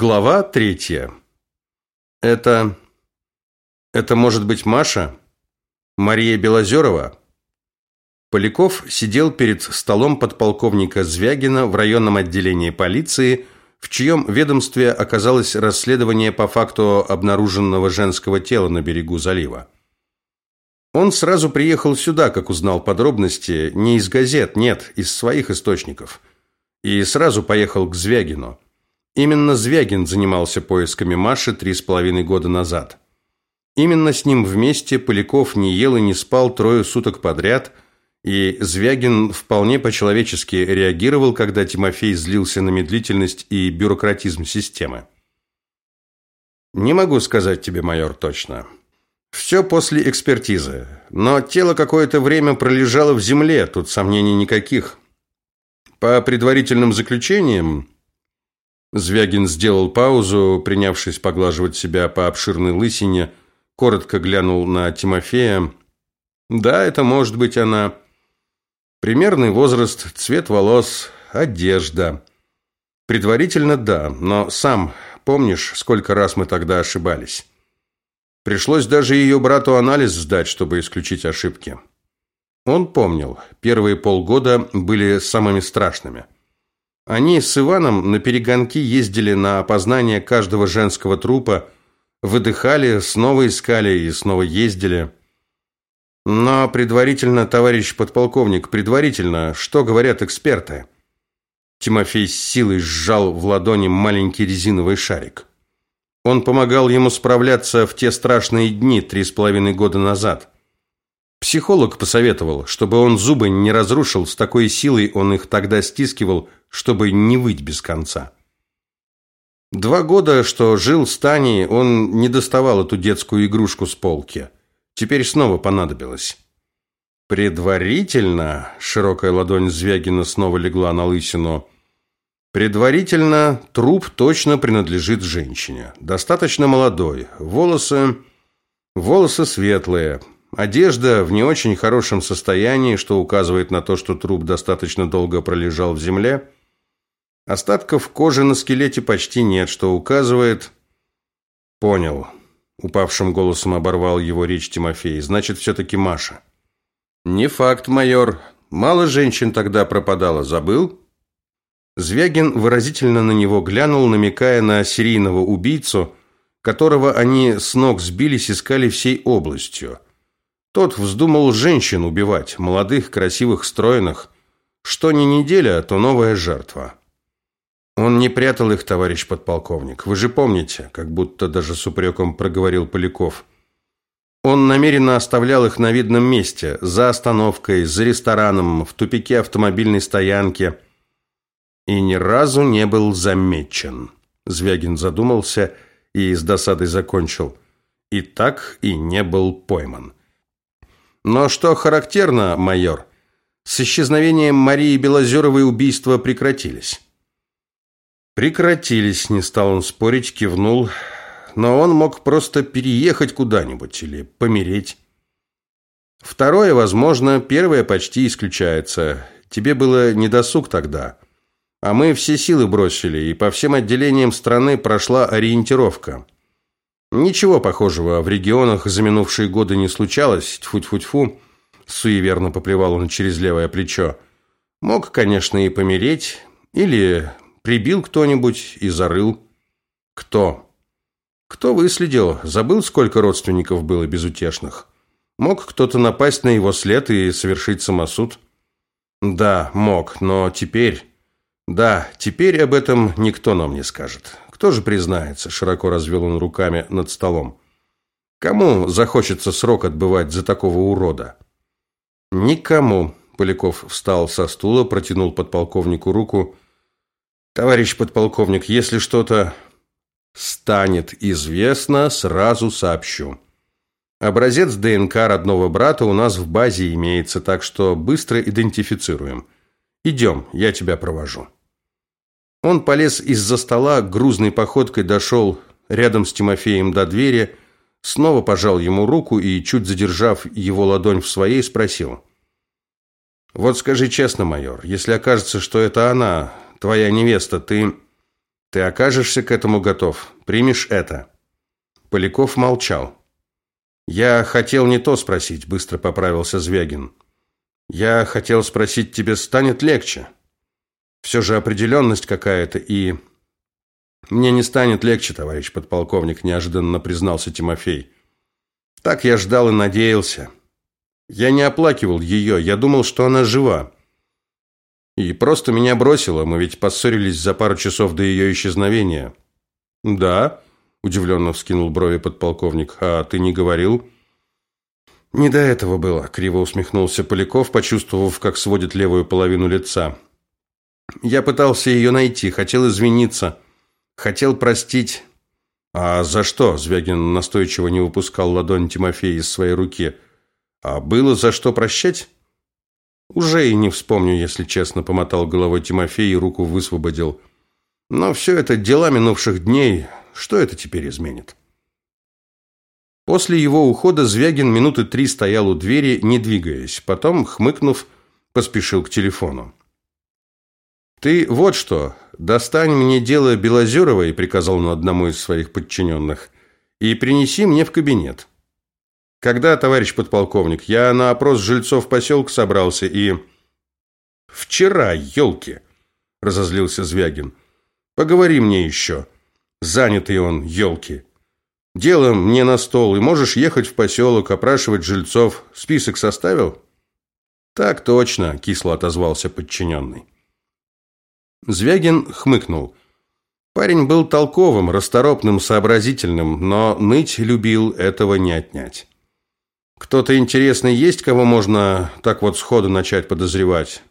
Глава третья. Это... Это может быть Маша? Мария Белозерова? Поляков сидел перед столом подполковника Звягина в районном отделении полиции, в чьем ведомстве оказалось расследование по факту обнаруженного женского тела на берегу залива. Он сразу приехал сюда, как узнал подробности, не из газет, нет, из своих источников. И сразу поехал к Звягину. Именно Звягин занимался поисками Маши три с половиной года назад. Именно с ним вместе Поляков не ел и не спал трое суток подряд, и Звягин вполне по-человечески реагировал, когда Тимофей злился на медлительность и бюрократизм системы. «Не могу сказать тебе, майор, точно. Все после экспертизы. Но тело какое-то время пролежало в земле, тут сомнений никаких. По предварительным заключениям, Звягин сделал паузу, принявшись поглаживать себя по обширной лысине, коротко глянул на Тимофея. Да, это может быть она. Примерный возраст, цвет волос, одежда. Предварительно да, но сам помнишь, сколько раз мы тогда ошибались? Пришлось даже ее брату анализ сдать, чтобы исключить ошибки. Он помнил, первые полгода были самыми страшными – они с Иваном на перегонки ездили на опознание каждого женского трупа, выдыхали, снова искали и снова ездили. Но предварительно, товарищ подполковник, предварительно, что говорят эксперты? Тимофей с силой сжал в ладони маленький резиновый шарик. Он помогал ему справляться в те страшные дни три с половиной года назад. Психолог посоветовал, чтобы он зубы не разрушил, с такой силой он их тогда стискивал, чтобы не выть без конца. Два года, что жил с Таней, он не доставал эту детскую игрушку с полки. Теперь снова понадобилось. Предварительно, широкая ладонь Звягина снова легла на лысину. Предварительно труп точно принадлежит женщине. Достаточно молодой. Волосы волосы светлые. Одежда в не очень хорошем состоянии, что указывает на то, что труп достаточно долго пролежал в земле. Остатков кожи на скелете почти нет, что указывает... Понял. Упавшим голосом оборвал его речь Тимофей. Значит, все-таки Маша. Не факт, майор. Мало женщин тогда пропадало. Забыл? Звягин выразительно на него глянул, намекая на серийного убийцу, которого они с ног сбились, искали всей областью. Тот вздумал женщин убивать, молодых, красивых, стройных. Что не неделя, то новая жертва. Он не прятал их, товарищ подполковник. Вы же помните, как будто даже с упреком проговорил Поляков. Он намеренно оставлял их на видном месте, за остановкой, за рестораном, в тупике автомобильной стоянки. И ни разу не был замечен. Звягин задумался и с досадой закончил. И так и не был пойман. Но что характерно, майор, с исчезновением Марии Белозеровой убийства прекратились. Прекратились, не стал он спорить, кивнул. Но он мог просто переехать куда-нибудь или помереть. Второе, возможно, первое почти исключается. Тебе было недосуг тогда. А мы все силы бросили, и по всем отделениям страны прошла ориентировка. Ничего похожего в регионах за минувшие годы не случалось. Тьфу-тьфу-тьфу. Суеверно поплевал он через левое плечо. Мог, конечно, и помереть, или Прибил кто-нибудь и зарыл. Кто? Кто выследил? Забыл, сколько родственников было безутешных? Мог кто-то напасть на его след и совершить самосуд? Да, мог, но теперь... Да, теперь об этом никто нам не скажет. Кто же признается? Широко развел он руками над столом. Кому захочется срок отбывать за такого урода? Никому. Поляков встал со стула, протянул подполковнику руку Товарищ подполковник, если что-то станет известно, сразу сообщу. Образец ДНК родного брата у нас в базе имеется, так что быстро идентифицируем. Идем, я тебя провожу. Он полез из-за стола, грузной походкой дошел рядом с Тимофеем до двери, снова пожал ему руку и, чуть задержав его ладонь в своей, спросил. «Вот скажи честно, майор, если окажется, что это она, твоя невеста, ты Ты окажешься к этому готов. Примешь это. Поляков молчал. Я хотел не то спросить, быстро поправился Звягин. Я хотел спросить, тебе станет легче? Все же определенность какая-то и мне не станет легче, товарищ подполковник, неожиданно признался Тимофей. Так я ждал и надеялся. Я не оплакивал ее, я думал, что она жива. И просто меня бросила, мы ведь поссорились за пару часов до ее исчезновения. Да, удивленно вскинул брови подполковник. А ты не говорил? Не до этого было, криво усмехнулся Поляков, почувствовав, как сводит левую половину лица. Я пытался ее найти, хотел извиниться, хотел простить. А за что? Звягин настойчиво не выпускал ладонь Тимофея из своей руки. А было за что прощать? Уже и не вспомню, если честно, помотал головой Тимофей и руку высвободил. Но все это дела минувших дней. Что это теперь изменит? После его ухода Звягин минуты три стоял у двери, не двигаясь. Потом, хмыкнув, поспешил к телефону. «Ты вот что, достань мне дело Белозеровой», приказал он одному из своих подчиненных, «и принеси мне в кабинет». Когда, товарищ подполковник, я на опрос жильцов поселка собрался и... Вчера, елки, разозлился Звягин. Поговори мне еще. Занятый он, елки. Дело мне на стол, и можешь ехать в поселок, опрашивать жильцов. Список составил? Так точно, кисло отозвался подчиненный. Звягин хмыкнул. Парень был толковым, расторопным, сообразительным, но ныть любил, этого не отнять. Кто-то интересный есть, кого можно так вот сходу начать подозревать?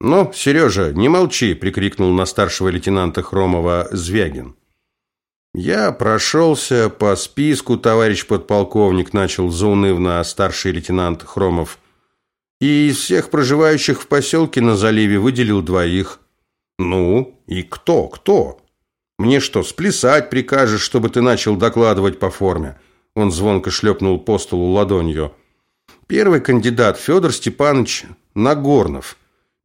Ну, Сережа, не молчи, прикрикнул на старшего лейтенанта Хромова Звягин. Я прошелся по списку, товарищ подполковник, начал заунывно старший лейтенант Хромов. И из всех проживающих в поселке на заливе выделил двоих. Ну, и кто, кто? Мне что, сплясать прикажешь, чтобы ты начал докладывать по форме? Он звонко шлепнул по столу ладонью. Первый кандидат Федор Степанович Нагорнов,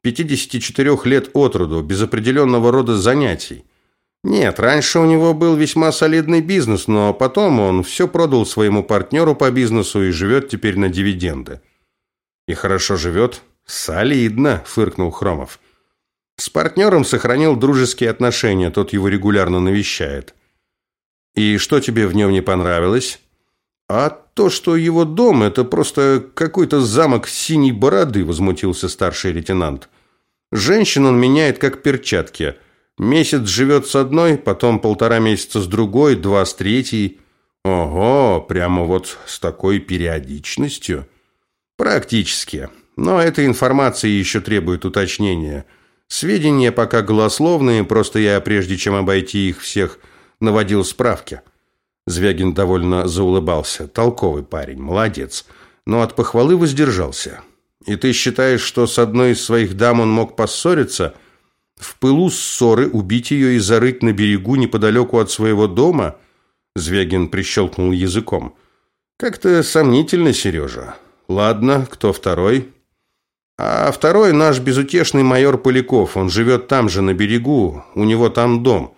54 лет от роду, без определенного рода занятий. Нет, раньше у него был весьма солидный бизнес, но потом он все продал своему партнеру по бизнесу и живет теперь на дивиденды. И хорошо живет? Солидно, фыркнул Хромов. С партнером сохранил дружеские отношения, тот его регулярно навещает. И что тебе в нем не понравилось? «А то, что его дом, это просто какой-то замок синей бороды», – возмутился старший лейтенант. «Женщин он меняет как перчатки. Месяц живет с одной, потом полтора месяца с другой, два с третьей. Ого, прямо вот с такой периодичностью?» «Практически. Но эта информация еще требует уточнения. Сведения пока голословные, просто я, прежде чем обойти их всех, наводил справки». Звягин довольно заулыбался. Толковый парень, молодец. Но от похвалы воздержался. И ты считаешь, что с одной из своих дам он мог поссориться? В пылу ссоры убить ее и зарыть на берегу неподалеку от своего дома? Звягин прищелкнул языком. Как-то сомнительно, Сережа. Ладно, кто второй? А второй наш безутешный майор Поляков. Он живет там же, на берегу. У него там дом.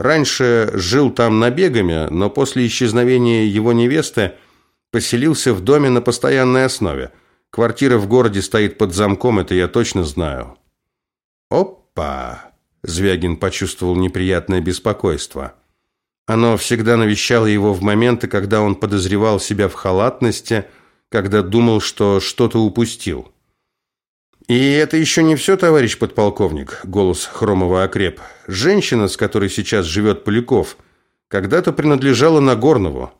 Раньше жил там набегами, но после исчезновения его невесты поселился в доме на постоянной основе. Квартира в городе стоит под замком, это я точно знаю. Опа! Звягин почувствовал неприятное беспокойство. Оно всегда навещало его в моменты, когда он подозревал себя в халатности, когда думал, что что-то упустил. «И это еще не все, товарищ подполковник», — голос Хромова окреп. «Женщина, с которой сейчас живет Поляков, когда-то принадлежала Нагорнову».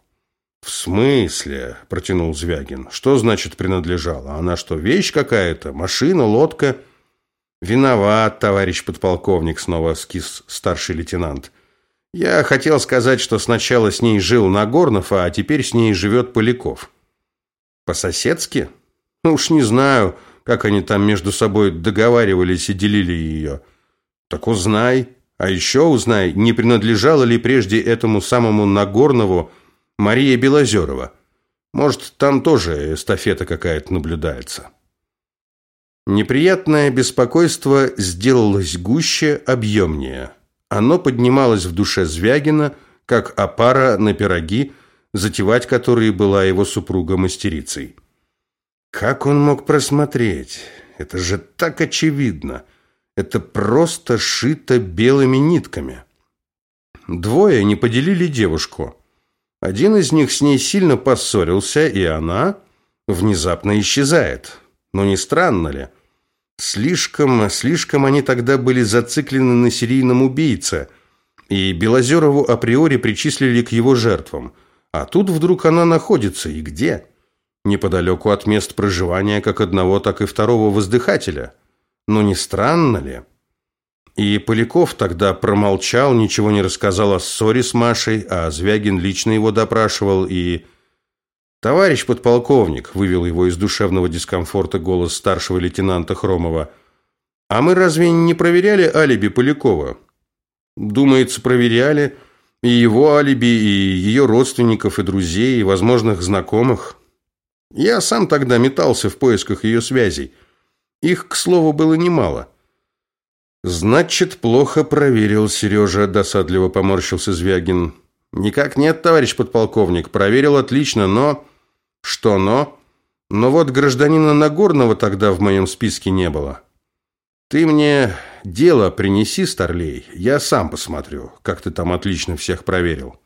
«В смысле?» – протянул Звягин. «Что значит принадлежала? Она что, вещь какая-то? Машина, лодка?» «Виноват, товарищ подполковник», – снова скис старший лейтенант. «Я хотел сказать, что сначала с ней жил Нагорнов, а теперь с ней живет Поляков». «По-соседски?» «Ну уж не знаю как они там между собой договаривались и делили ее. Так узнай, а еще узнай, не принадлежала ли прежде этому самому Нагорнову Мария Белозерова. Может, там тоже эстафета какая-то наблюдается. Неприятное беспокойство сделалось гуще, объемнее. Оно поднималось в душе Звягина, как опара на пироги, затевать которые была его супруга-мастерицей. Как он мог просмотреть? Это же так очевидно. Это просто шито белыми нитками. Двое не поделили девушку. Один из них с ней сильно поссорился, и она внезапно исчезает. Но не странно ли? Слишком, слишком они тогда были зациклены на серийном убийце, и Белозерову априори причислили к его жертвам. А тут вдруг она находится, и где? Неподалеку от мест проживания как одного, так и второго воздыхателя. Но не странно ли? И Поляков тогда промолчал, ничего не рассказал о ссоре с Машей, а Звягин лично его допрашивал и... «Товарищ подполковник», — вывел его из душевного дискомфорта голос старшего лейтенанта Хромова, «а мы разве не проверяли алиби Полякова?» «Думается, проверяли. И его алиби, и ее родственников, и друзей, и возможных знакомых. Я сам тогда метался в поисках ее связей. Их, к слову, было немало». «Значит, плохо проверил Сережа», – досадливо поморщился Звягин. «Никак нет, товарищ подполковник. Проверил отлично, но...» Что но? Но вот гражданина Нагорного тогда в моем списке не было. Ты мне дело принеси, Старлей, я сам посмотрю, как ты там отлично всех проверил.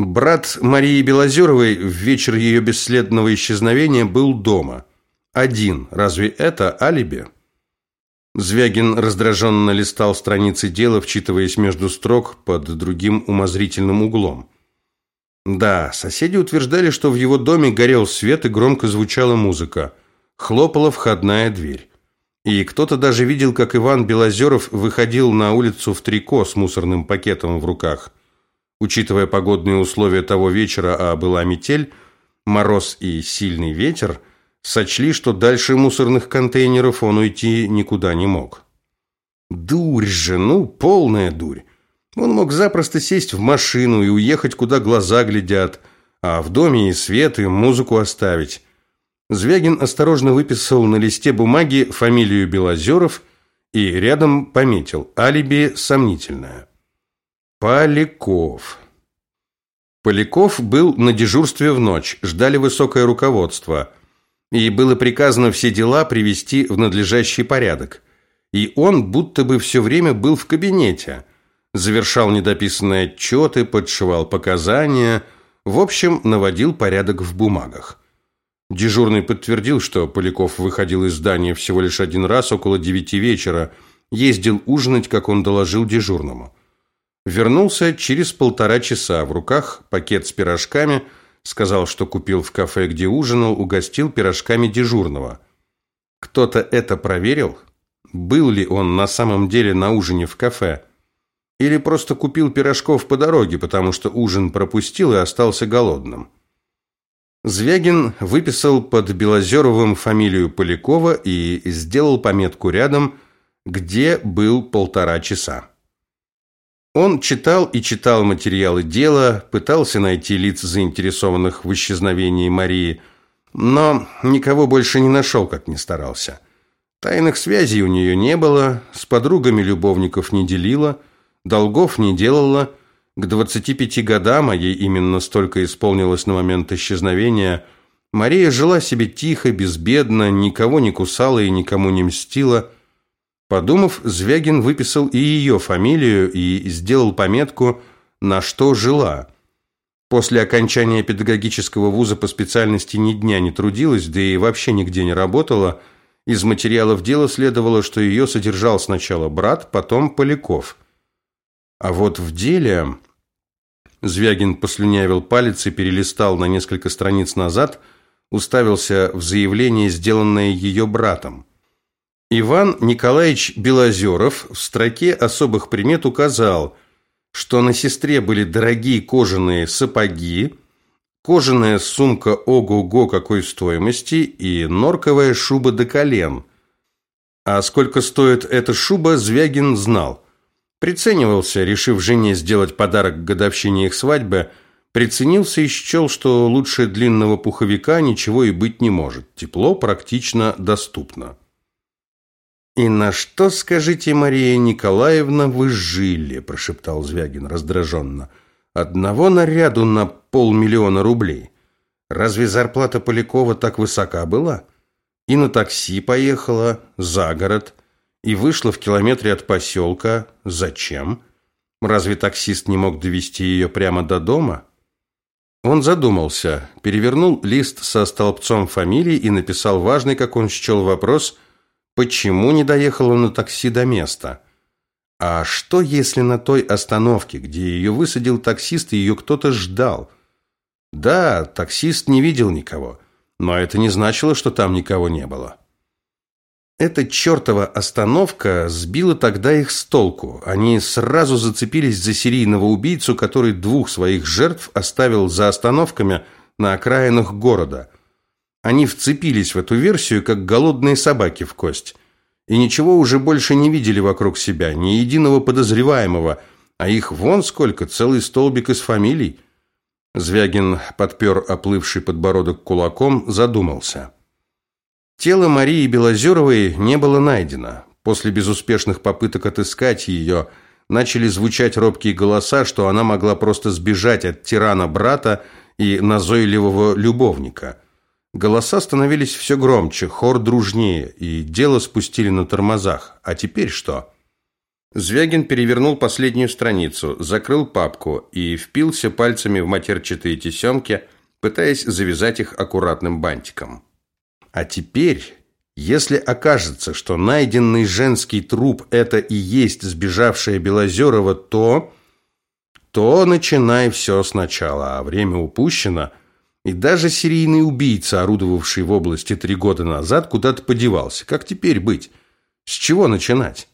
Брат Марии Белозеровой в вечер ее бесследного исчезновения был дома. Один. Разве это алиби? Звягин раздраженно листал страницы дела, вчитываясь между строк под другим умозрительным углом. Да, соседи утверждали, что в его доме горел свет и громко звучала музыка. Хлопала входная дверь. И кто-то даже видел, как Иван Белозеров выходил на улицу в трико с мусорным пакетом в руках. Учитывая погодные условия того вечера, а была метель, мороз и сильный ветер, сочли, что дальше мусорных контейнеров он уйти никуда не мог. Дурь же, ну, полная дурь. Он мог запросто сесть в машину и уехать, куда глаза глядят, а в доме и свет, и музыку оставить. Звягин осторожно выписал на листе бумаги фамилию Белозеров и рядом пометил «Алиби сомнительное». Поляков. Поляков был на дежурстве в ночь, ждали высокое руководство, и было приказано все дела привести в надлежащий порядок. И он будто бы все время был в кабинете – завершал недописанные отчеты, подшивал показания, в общем, наводил порядок в бумагах. Дежурный подтвердил, что Поляков выходил из здания всего лишь один раз около девяти вечера, ездил ужинать, как он доложил дежурному. Вернулся через полтора часа, в руках пакет с пирожками, сказал, что купил в кафе, где ужинал, угостил пирожками дежурного. Кто-то это проверил? Был ли он на самом деле на ужине в кафе? Или просто купил пирожков по дороге, потому что ужин пропустил и остался голодным. Звягин выписал под Белозеровым фамилию Полякова и сделал пометку рядом, где был полтора часа. Он читал и читал материалы дела, пытался найти лиц, заинтересованных в исчезновении Марии, но никого больше не нашел, как ни старался. Тайных связей у нее не было, с подругами любовников не делила – долгов не делала. К 25 годам, а ей именно столько исполнилось на момент исчезновения, Мария жила себе тихо, безбедно, никого не кусала и никому не мстила. Подумав, Звягин выписал и ее фамилию и сделал пометку «на что жила». После окончания педагогического вуза по специальности ни дня не трудилась, да и вообще нигде не работала. Из материалов дела следовало, что ее содержал сначала брат, потом Поляков – а вот в деле... Звягин послюнявил палец и перелистал на несколько страниц назад, уставился в заявление, сделанное ее братом. Иван Николаевич Белозеров в строке особых примет указал, что на сестре были дорогие кожаные сапоги, кожаная сумка ого-го какой стоимости и норковая шуба до колен. А сколько стоит эта шуба, Звягин знал – Приценивался, решив жене сделать подарок к годовщине их свадьбы, приценился и счел, что лучше длинного пуховика ничего и быть не может. Тепло практично доступно. «И на что, скажите, Мария Николаевна, вы жили?» – прошептал Звягин раздраженно. «Одного наряду на полмиллиона рублей. Разве зарплата Полякова так высока была? И на такси поехала, за город, и вышла в километре от поселка. Зачем? Разве таксист не мог довести ее прямо до дома?» Он задумался, перевернул лист со столбцом фамилий и написал важный, как он счел, вопрос – Почему не доехала на такси до места? А что, если на той остановке, где ее высадил таксист, ее кто-то ждал? Да, таксист не видел никого, но это не значило, что там никого не было. Эта чертова остановка сбила тогда их с толку. Они сразу зацепились за серийного убийцу, который двух своих жертв оставил за остановками на окраинах города – они вцепились в эту версию, как голодные собаки в кость. И ничего уже больше не видели вокруг себя, ни единого подозреваемого, а их вон сколько, целый столбик из фамилий. Звягин подпер оплывший подбородок кулаком, задумался. Тело Марии Белозеровой не было найдено. После безуспешных попыток отыскать ее, начали звучать робкие голоса, что она могла просто сбежать от тирана брата и назойливого любовника – Голоса становились все громче, хор дружнее, и дело спустили на тормозах. А теперь что? Звягин перевернул последнюю страницу, закрыл папку и впился пальцами в матерчатые тесемки, пытаясь завязать их аккуратным бантиком. А теперь, если окажется, что найденный женский труп – это и есть сбежавшая Белозерова, то... то начинай все сначала, а время упущено – и даже серийный убийца, орудовавший в области три года назад, куда-то подевался. Как теперь быть? С чего начинать?